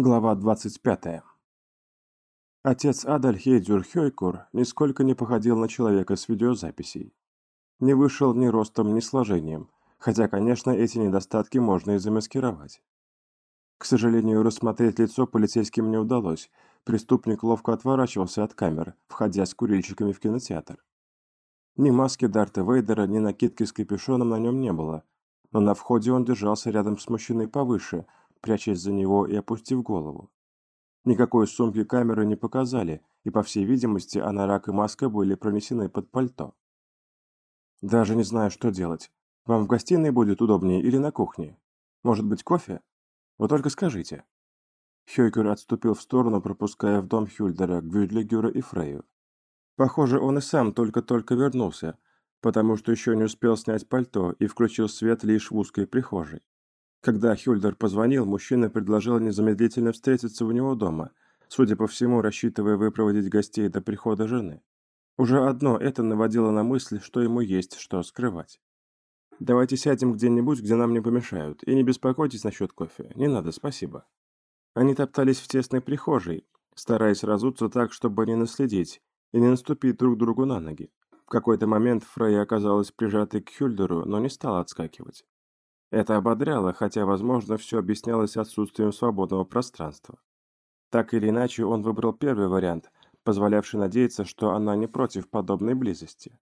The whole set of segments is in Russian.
Глава 25. Отец Адальхейдзюр Хёйкур нисколько не походил на человека с видеозаписей. Не вышел ни ростом, ни сложением, хотя, конечно, эти недостатки можно и замаскировать. К сожалению, рассмотреть лицо полицейским не удалось, преступник ловко отворачивался от камер, входя с курильщиками в кинотеатр. Ни маски Дарта Вейдера, ни накидки с капюшоном на нем не было, но на входе он держался рядом с мужчиной повыше – прячась за него и опустив голову. Никакой сумки камеры не показали, и, по всей видимости, анорак и маска были пронесены под пальто. «Даже не знаю, что делать. Вам в гостиной будет удобнее или на кухне? Может быть, кофе? Вы только скажите». Хёйкер отступил в сторону, пропуская в дом Хюльдера, Гвюдлигюра и Фрейю. Похоже, он и сам только-только вернулся, потому что еще не успел снять пальто и включил свет лишь в узкой прихожей. Когда Хюльдер позвонил, мужчина предложил незамедлительно встретиться у него дома, судя по всему, рассчитывая выпроводить гостей до прихода жены. Уже одно это наводило на мысль, что ему есть что скрывать. «Давайте сядем где-нибудь, где нам не помешают, и не беспокойтесь насчет кофе. Не надо, спасибо». Они топтались в тесной прихожей, стараясь разуться так, чтобы не наследить и не наступить друг другу на ноги. В какой-то момент Фрей оказалась прижатой к Хюльдеру, но не стала отскакивать. Это ободряло, хотя, возможно, все объяснялось отсутствием свободного пространства. Так или иначе, он выбрал первый вариант, позволявший надеяться, что она не против подобной близости.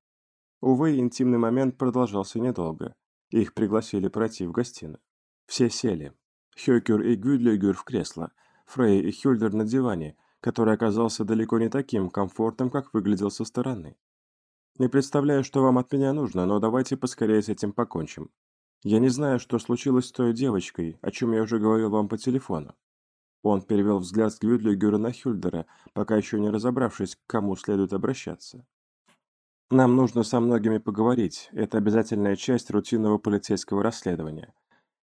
Увы, интимный момент продолжался недолго. Их пригласили пройти в гостиную. Все сели. Хёкер и Гюдлигер в кресло, Фрей и Хюльдер на диване, который оказался далеко не таким комфортным, как выглядел со стороны. «Не представляю, что вам от меня нужно, но давайте поскорее с этим покончим. Я не знаю, что случилось с той девочкой, о чем я уже говорил вам по телефону. Он перевел взгляд с Гвюдлигера на Хюльдера, пока еще не разобравшись, к кому следует обращаться. Нам нужно со многими поговорить, это обязательная часть рутинного полицейского расследования.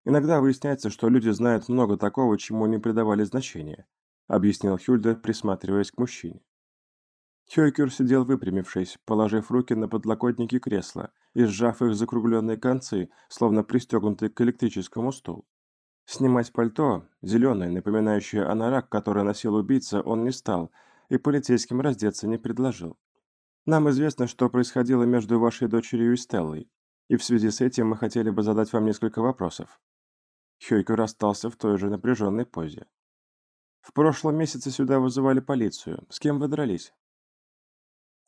Иногда выясняется, что люди знают много такого, чему не придавали значения, объяснил Хюльдер, присматриваясь к мужчине. Хёйкер сидел выпрямившись, положив руки на подлокотники кресла и сжав их закругленные концы, словно пристегнутые к электрическому стулу. Снимать пальто, зеленое, напоминающее анорак, который носил убийца, он не стал, и полицейским раздеться не предложил. Нам известно, что происходило между вашей дочерью и Стеллой, и в связи с этим мы хотели бы задать вам несколько вопросов. Хёйкер остался в той же напряженной позе. В прошлом месяце сюда вызывали полицию. С кем вы дрались?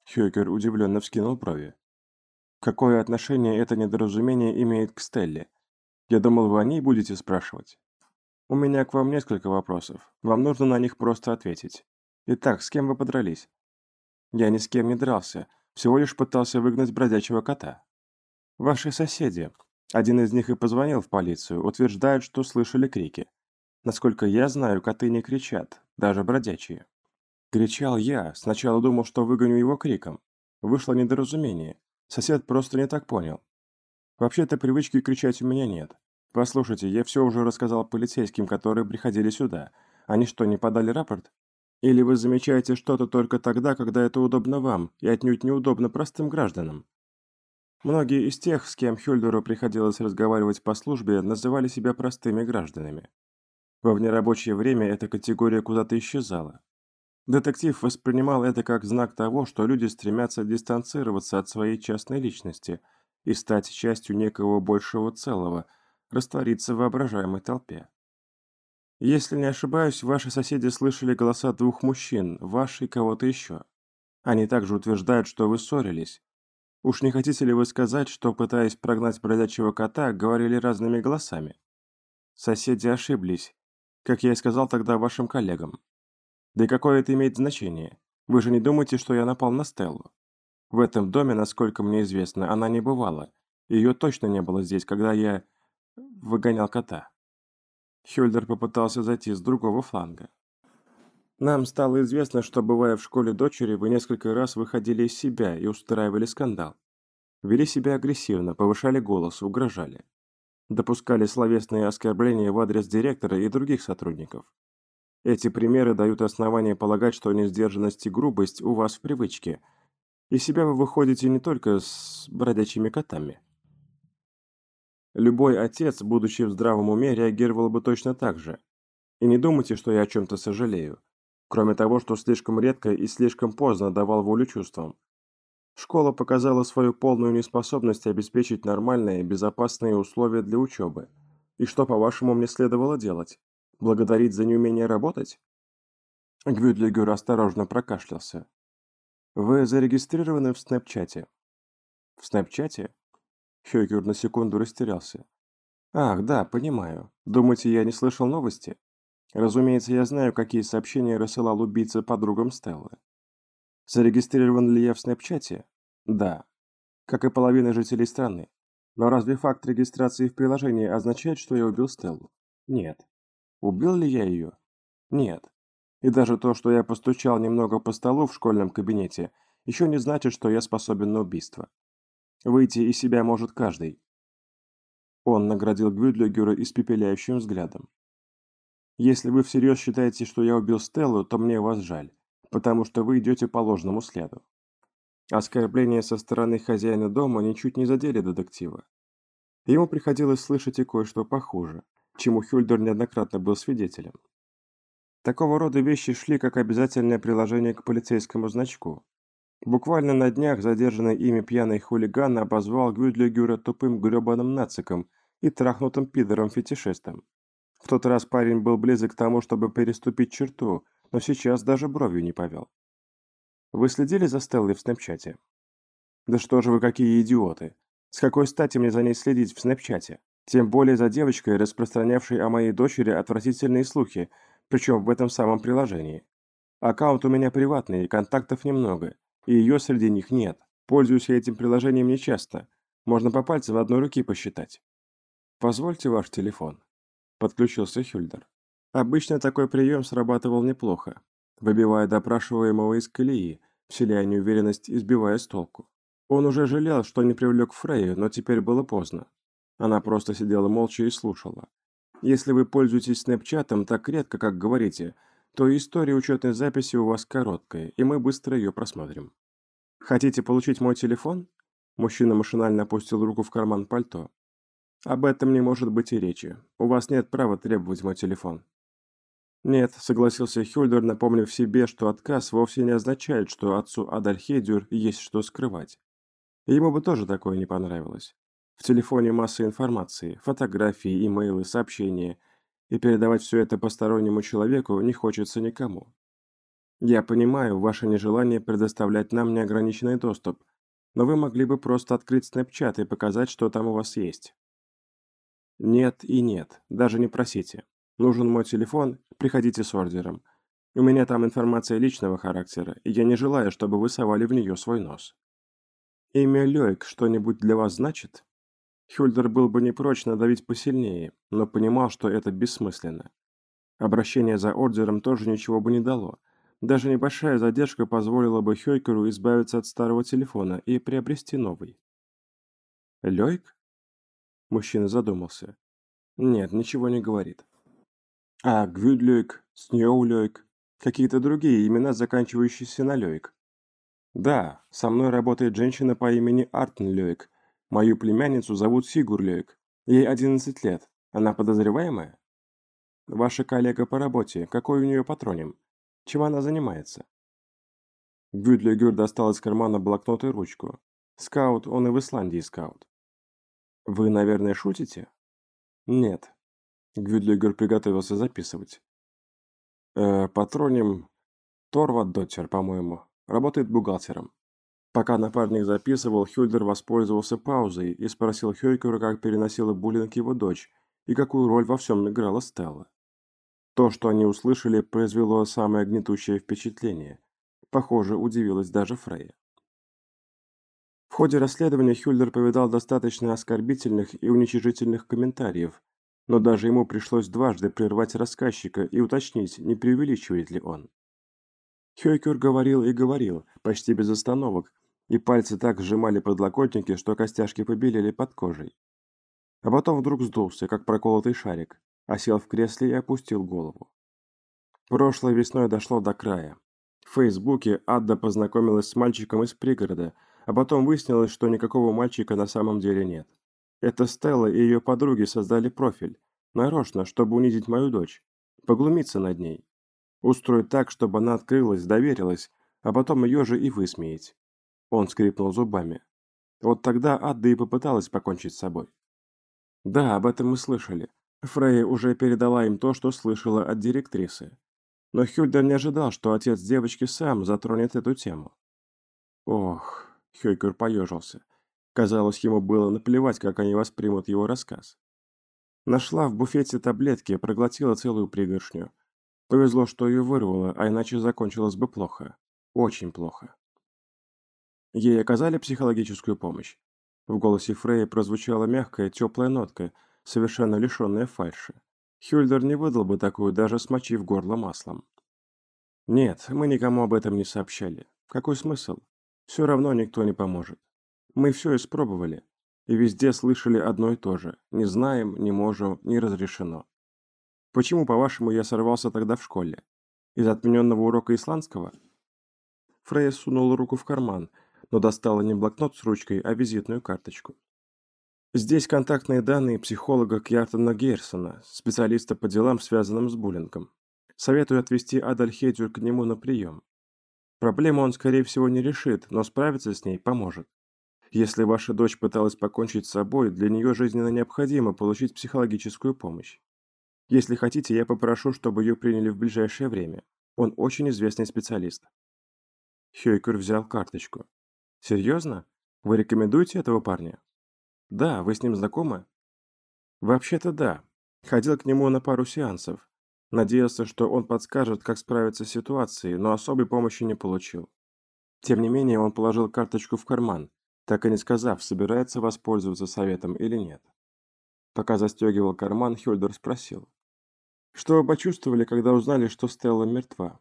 Хёкер удивленно вскинул брови. «Какое отношение это недоразумение имеет к Стелле? Я думал, вы о ней будете спрашивать. У меня к вам несколько вопросов. Вам нужно на них просто ответить. Итак, с кем вы подрались?» «Я ни с кем не дрался, всего лишь пытался выгнать бродячего кота». «Ваши соседи. Один из них и позвонил в полицию, утверждают, что слышали крики. Насколько я знаю, коты не кричат, даже бродячие». Кричал я, сначала думал, что выгоню его криком. Вышло недоразумение. Сосед просто не так понял. Вообще-то привычки кричать у меня нет. Послушайте, я все уже рассказал полицейским, которые приходили сюда. Они что, не подали рапорт? Или вы замечаете что-то только тогда, когда это удобно вам, и отнюдь неудобно простым гражданам? Многие из тех, с кем Хюльдеру приходилось разговаривать по службе, называли себя простыми гражданами. Во внерабочее время эта категория куда-то исчезала. Детектив воспринимал это как знак того, что люди стремятся дистанцироваться от своей частной личности и стать частью некого большего целого, раствориться в воображаемой толпе. Если не ошибаюсь, ваши соседи слышали голоса двух мужчин, ваш и кого-то еще. Они также утверждают, что вы ссорились. Уж не хотите ли вы сказать, что, пытаясь прогнать бродячего кота, говорили разными голосами? Соседи ошиблись, как я и сказал тогда вашим коллегам. Да и какое это имеет значение? Вы же не думаете, что я напал на Стеллу? В этом доме, насколько мне известно, она не бывала. Ее точно не было здесь, когда я выгонял кота. Хюльдер попытался зайти с другого фланга. Нам стало известно, что, бывая в школе дочери, вы несколько раз выходили из себя и устраивали скандал. Вели себя агрессивно, повышали голос, угрожали. Допускали словесные оскорбления в адрес директора и других сотрудников. Эти примеры дают основание полагать, что несдержанность и грубость у вас в привычке. И себя вы выходите не только с бродячими котами. Любой отец, будучи в здравом уме, реагировал бы точно так же. И не думайте, что я о чем-то сожалею. Кроме того, что слишком редко и слишком поздно давал волю чувствам. Школа показала свою полную неспособность обеспечить нормальные, безопасные условия для учебы. И что, по-вашему, мне следовало делать? Благодарить за неумение работать? Гвюдлигер осторожно прокашлялся. Вы зарегистрированы в Снэпчате. В Снэпчате? Хёйгер на секунду растерялся. Ах, да, понимаю. Думаете, я не слышал новости? Разумеется, я знаю, какие сообщения рассылал убийца подругам Стеллы. Зарегистрирован ли я в Снэпчате? Да. Как и половина жителей страны. Но разве факт регистрации в приложении означает, что я убил Стеллу? Нет. Убил ли я ее? Нет. И даже то, что я постучал немного по столу в школьном кабинете, еще не значит, что я способен на убийство. Выйти из себя может каждый. Он наградил Гвюдлигера испепеляющим взглядом. Если вы всерьез считаете, что я убил Стеллу, то мне вас жаль, потому что вы идете по ложному следу. Оскорбления со стороны хозяина дома ничуть не задели детектива. Ему приходилось слышать и кое-что похуже, чему Хюльдер неоднократно был свидетелем. Такого рода вещи шли как обязательное приложение к полицейскому значку. Буквально на днях задержанный ими пьяный хулиган обозвал Гюдлигюра тупым гребаным нациком и трахнутым пидором-фетишистом. В тот раз парень был близок к тому, чтобы переступить черту, но сейчас даже бровью не повел. Вы следили за Стеллой в снэпчате? Да что же вы какие идиоты. С какой стати мне за ней следить в снэпчате? Тем более за девочкой, распространявшей о моей дочери отвратительные слухи, причем в этом самом приложении. Аккаунт у меня приватный, контактов немного, и ее среди них нет. Пользуюсь я этим приложением нечасто. Можно по пальцам одной руки посчитать. Позвольте ваш телефон. Подключился Хюльдер. Обычно такой прием срабатывал неплохо, выбивая допрашиваемого из колеи, вселяя неуверенность и сбивая с толку. Он уже жалел, что не привлек Фрейю, но теперь было поздно. Она просто сидела молча и слушала. Если вы пользуетесь снэпчатом так редко, как говорите, то история учетной записи у вас короткая, и мы быстро ее просмотрим. Хотите получить мой телефон? Мужчина машинально опустил руку в карман пальто. Об этом не может быть и речи. У вас нет права требовать мой телефон. Нет, согласился Хюльдер, напомнив себе, что отказ вовсе не означает, что отцу Адальхедюр есть что скрывать. Ему бы тоже такое не понравилось. В телефоне масса информации, фотографии, имейлы, сообщения, и передавать все это постороннему человеку не хочется никому. Я понимаю ваше нежелание предоставлять нам неограниченный доступ, но вы могли бы просто открыть Snapchat и показать, что там у вас есть. Нет и нет, даже не просите. Нужен мой телефон, приходите с ордером. У меня там информация личного характера, и я не желаю, чтобы вы совали в нее свой нос. Имя Лёйк что-нибудь для вас значит? Хюльдер был бы не прочь надавить посильнее, но понимал, что это бессмысленно. Обращение за ордером тоже ничего бы не дало. Даже небольшая задержка позволила бы Хёйкеру избавиться от старого телефона и приобрести новый. Лёйк? Мужчина задумался. Нет, ничего не говорит. А, Гвюдлёйк, Снёулёйк, какие-то другие имена, заканчивающиеся на Лёйк. Да, со мной работает женщина по имени Артенлёйк. Мою племянницу зовут Сигурлёйк. Ей 11 лет. Она подозреваемая? Ваша коллега по работе, какой у нее патроним? Чем она занимается? Гвюдлёгюр достал из кармана блокнот и ручку. Скаут, он и в Исландии скаут. Вы, наверное, шутите? Нет. Гвюдлигер приготовился записывать. Э, патроним Торват Доттер, по-моему. Работает бухгалтером. Пока напарник записывал, Хюльдер воспользовался паузой и спросил Хёйкера, как переносила буллинг его дочь и какую роль во всем играла Стелла. То, что они услышали, произвело самое гнетущее впечатление. Похоже, удивилась даже Фрейя. В ходе расследования Хюльдер повидал достаточно оскорбительных и уничижительных комментариев, но даже ему пришлось дважды прервать рассказчика и уточнить, не преувеличивает ли он. Хёйкер говорил и говорил, почти без остановок, и пальцы так сжимали подлокотники, что костяшки побелели под кожей. А потом вдруг сдулся, как проколотый шарик, а сел в кресле и опустил голову. Прошлой весной дошло до края. В Фейсбуке Адда познакомилась с мальчиком из пригорода, а потом выяснилось, что никакого мальчика на самом деле нет. Это Стелла и ее подруги создали профиль, нарочно, чтобы унизить мою дочь. поглумиться над ней. Устроить так, чтобы она открылась, доверилась, а потом ее же и высмеять. Он скрипнул зубами. Вот тогда Адда и попыталась покончить с собой. Да, об этом мы слышали. Фрейя уже передала им то, что слышала от директрисы. Но Хюльдер не ожидал, что отец девочки сам затронет эту тему. Ох, Хёйкер поежился. Казалось, ему было наплевать, как они воспримут его рассказ. Нашла в буфете таблетки, проглотила целую пригоршню. Повезло, что ее вырвало, а иначе закончилось бы плохо. Очень плохо. Ей оказали психологическую помощь. В голосе Фрея прозвучала мягкая, теплая нотка, совершенно лишенная фальши. Хюльдер не выдал бы такую, даже смочив горло маслом. «Нет, мы никому об этом не сообщали. Какой смысл? Все равно никто не поможет. Мы все испробовали, и везде слышали одно и то же. Не знаем, не можем, не разрешено. Почему, по-вашему, я сорвался тогда в школе? Из отмененного урока исландского?» Фрейя сунула руку в карман – но достала не блокнот с ручкой, а визитную карточку. Здесь контактные данные психолога Кьяртона Гейрсона, специалиста по делам, связанным с буллингом. Советую отвезти Адальхедюр к нему на прием. Проблему он, скорее всего, не решит, но справиться с ней поможет. Если ваша дочь пыталась покончить с собой, для нее жизненно необходимо получить психологическую помощь. Если хотите, я попрошу, чтобы ее приняли в ближайшее время. Он очень известный специалист. Хёйкер взял карточку. Серьезно? Вы рекомендуете этого парня? Да, вы с ним знакомы? Вообще-то да. Ходил к нему на пару сеансов. Надеялся, что он подскажет, как справиться с ситуацией, но особой помощи не получил. Тем не менее, он положил карточку в карман, так и не сказав, собирается воспользоваться советом или нет. Пока застегивал карман, Хюльдер спросил. «Что вы почувствовали, когда узнали, что Стелла мертва?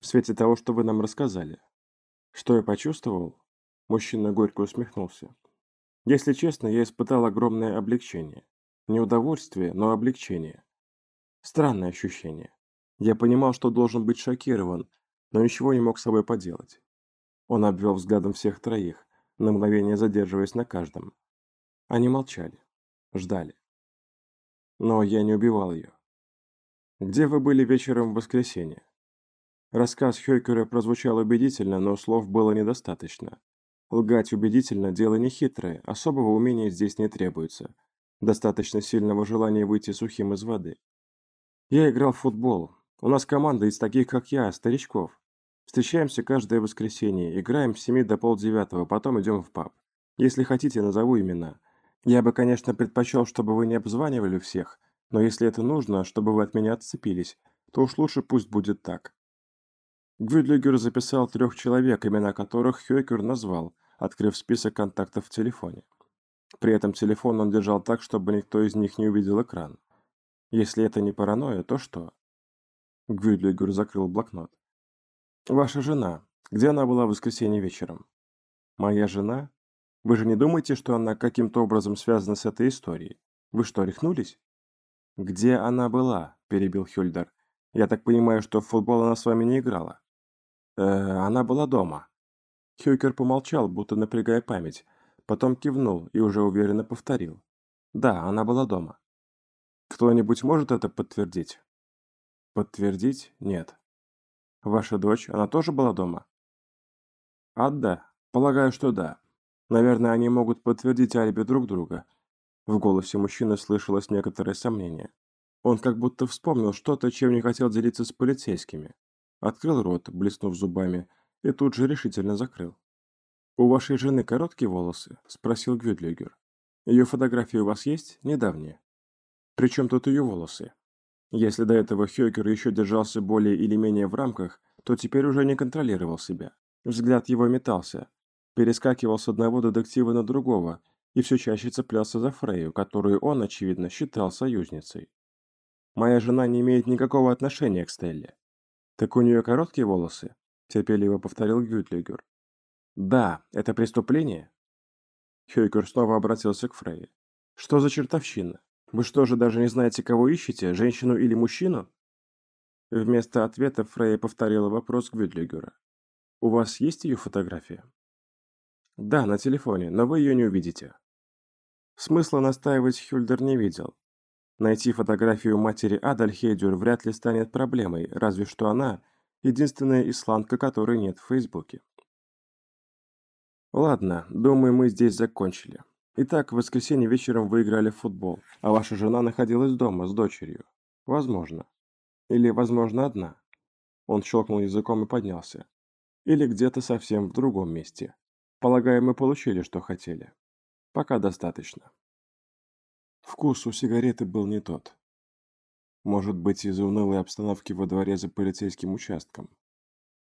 В свете того, что вы нам рассказали?» «Что я почувствовал? Мужчина горько усмехнулся. Если честно, я испытал огромное облегчение. Не удовольствие, но облегчение. Странное ощущение. Я понимал, что должен быть шокирован, но ничего не мог с собой поделать. Он обвел взглядом всех троих, на мгновение задерживаясь на каждом. Они молчали, ждали. Но я не убивал ее. «Где вы были вечером в воскресенье?» Рассказ Хёйкера прозвучал убедительно, но слов было недостаточно. Лгать убедительно – дело нехитрое, особого умения здесь не требуется. Достаточно сильного желания выйти сухим из воды. Я играл в футбол. У нас команда из таких, как я, старичков. Встречаемся каждое воскресенье, играем с 7 до полдевятого, потом идем в паб. Если хотите, назову имена. Я бы, конечно, предпочел, чтобы вы не обзванивали всех, но если это нужно, чтобы вы от меня отцепились, то уж лучше пусть будет так. Гвюдлигер записал трех человек, имена которых Хёйкер назвал, открыв список контактов в телефоне. При этом телефон он держал так, чтобы никто из них не увидел экран. Если это не паранойя, то что? Гвюдлигер закрыл блокнот. «Ваша жена. Где она была в воскресенье вечером?» «Моя жена? Вы же не думаете, что она каким-то образом связана с этой историей? Вы что, рехнулись?» «Где она была?» – перебил Хюльдер. «Я так понимаю, что в футбол она с вами не играла?» «Э, она была дома», Хьюкер помолчал, будто напрягая память, потом кивнул и уже уверенно повторил. Да, она была дома. Кто-нибудь может это подтвердить? Подтвердить? Нет. Ваша дочь, она тоже была дома? Адда? Полагаю, что да. Наверное, они могут подтвердить алиби друг друга. В голосе мужчины слышалось некоторое сомнение. Он как будто вспомнил что-то, чем не хотел делиться с полицейскими. Открыл рот, блеснув зубами, и тут же решительно закрыл. «У вашей жены короткие волосы?» – спросил Гвюдлигер. «Ее фотографии у вас есть? Недавние?» «Причем тут ее волосы?» Если до этого Хёкер еще держался более или менее в рамках, то теперь уже не контролировал себя. Взгляд его метался, перескакивал с одного детектива на другого и все чаще цеплялся за Фрейю, которую он, очевидно, считал союзницей. «Моя жена не имеет никакого отношения к Стелле». «Так у нее короткие волосы?» Терпеливо повторил Гютлигер. «Да, это преступление?» Хёйкер снова обратился к Фрейе. «Что за чертовщина? Вы что же даже не знаете, кого ищете, женщину или мужчину?» Вместо ответа Фрейя повторила вопрос Гвюдлигера. «У вас есть ее фотография?» «Да, на телефоне, но вы ее не увидите». Смысла настаивать Хюльдер не видел. Найти фотографию матери Адальхейдюр вряд ли станет проблемой, разве что она – единственная исландка, которой нет в Фейсбуке. Ладно, думаю, мы здесь закончили. Итак, в воскресенье вечером вы играли в футбол, а ваша жена находилась дома с дочерью. Возможно. Или, возможно, одна. Он щелкнул языком и поднялся. Или где-то совсем в другом месте. Полагаю, мы получили, что хотели. Пока достаточно. Вкус у сигареты был не тот. Может быть, из-за унылой обстановки во дворе за полицейским участком.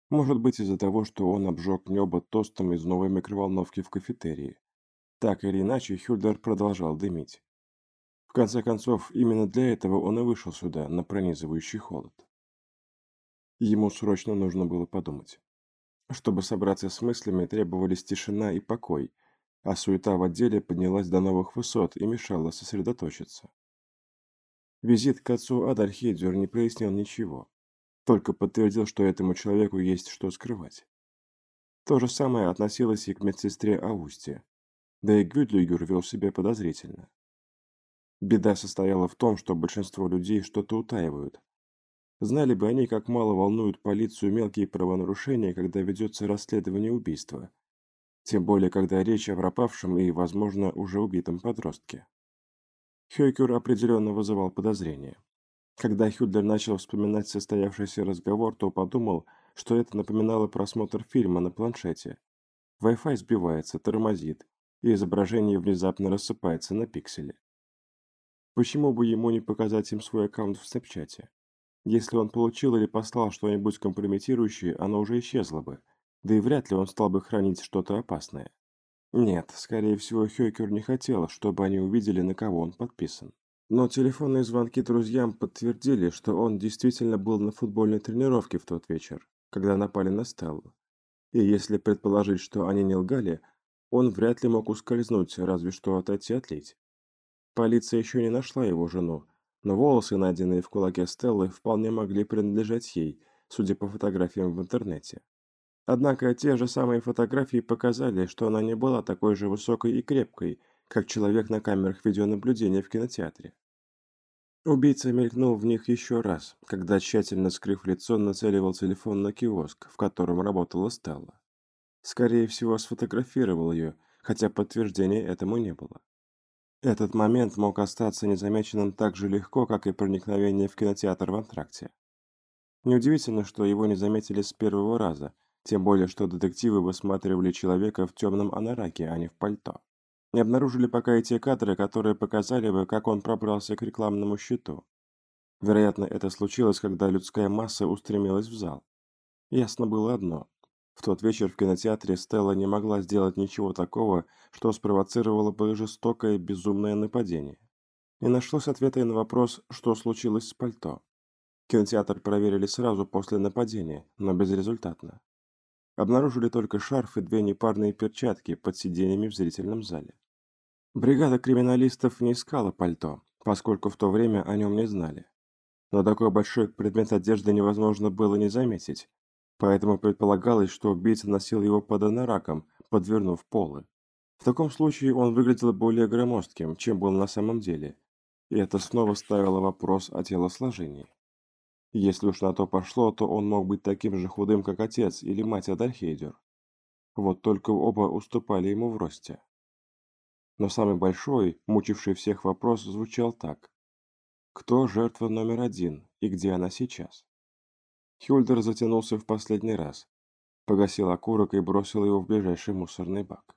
Может быть, из-за того, что он обжег небо тостом из новой микроволновки в кафетерии. Так или иначе, Хюльдер продолжал дымить. В конце концов, именно для этого он и вышел сюда, на пронизывающий холод. Ему срочно нужно было подумать. Чтобы собраться с мыслями, требовались тишина и покой, а суета в отделе поднялась до новых высот и мешала сосредоточиться. Визит к отцу Адальхейдзер не прояснил ничего. Только подтвердил, что этому человеку есть что скрывать. То же самое относилось и к медсестре Аусте. Да и Гюдлигер вел себя подозрительно. Беда состояла в том, что большинство людей что-то утаивают. Знали бы они, как мало волнуют полицию мелкие правонарушения, когда ведется расследование убийства. Тем более, когда речь о пропавшем и, возможно, уже убитом подростке. Хёйкер определенно вызывал подозрения. Когда Хюдлер начал вспоминать состоявшийся разговор, то подумал, что это напоминало просмотр фильма на планшете. Wi-Fi сбивается, тормозит, и изображение внезапно рассыпается на пиксели. Почему бы ему не показать им свой аккаунт в Снэпчате? Если он получил или послал что-нибудь компрометирующее, оно уже исчезло бы, да и вряд ли он стал бы хранить что-то опасное. Нет, скорее всего, Хёкер не хотел, чтобы они увидели, на кого он подписан. Но телефонные звонки друзьям подтвердили, что он действительно был на футбольной тренировке в тот вечер, когда напали на Стеллу. И если предположить, что они не лгали, он вряд ли мог ускользнуть, разве что отойти отлить. Полиция еще не нашла его жену, но волосы, найденные в кулаке Стеллы, вполне могли принадлежать ей, судя по фотографиям в интернете. Однако те же самые фотографии показали, что она не была такой же высокой и крепкой, как человек на камерах видеонаблюдения в кинотеатре. Убийца мелькнул в них еще раз, когда, тщательно скрыв лицо, нацеливал телефон на киоск, в котором работала Стелла. Скорее всего, сфотографировал ее, хотя подтверждения этому не было. Этот момент мог остаться незамеченным так же легко, как и проникновение в кинотеатр в антракте. Неудивительно, что его не заметили с первого раза, тем более, что детективы высматривали человека в темном анараке, а не в пальто. Не обнаружили пока и те кадры, которые показали бы, как он пробрался к рекламному щиту. Вероятно, это случилось, когда людская масса устремилась в зал. Ясно было одно. В тот вечер в кинотеатре Стелла не могла сделать ничего такого, что спровоцировало бы жестокое безумное нападение. Не нашлось ответа и на вопрос, что случилось с пальто. Кинотеатр проверили сразу после нападения, но безрезультатно. Обнаружили только шарф и две непарные перчатки под сиденьями в зрительном зале. Бригада криминалистов не искала пальто, поскольку в то время о нем не знали. Но такой большой предмет одежды невозможно было не заметить, поэтому предполагалось, что убийца носил его под анораком, подвернув полы. В таком случае он выглядел более громоздким, чем был на самом деле, и это снова ставило вопрос о телосложении. Если уж на то пошло, то он мог быть таким же худым, как отец или мать Адальхейдер. Вот только оба уступали ему в росте. Но самый большой, мучивший всех вопрос, звучал так. Кто жертва номер один и где она сейчас? Хюльдер затянулся в последний раз, погасил окурок и бросил его в ближайший мусорный бак.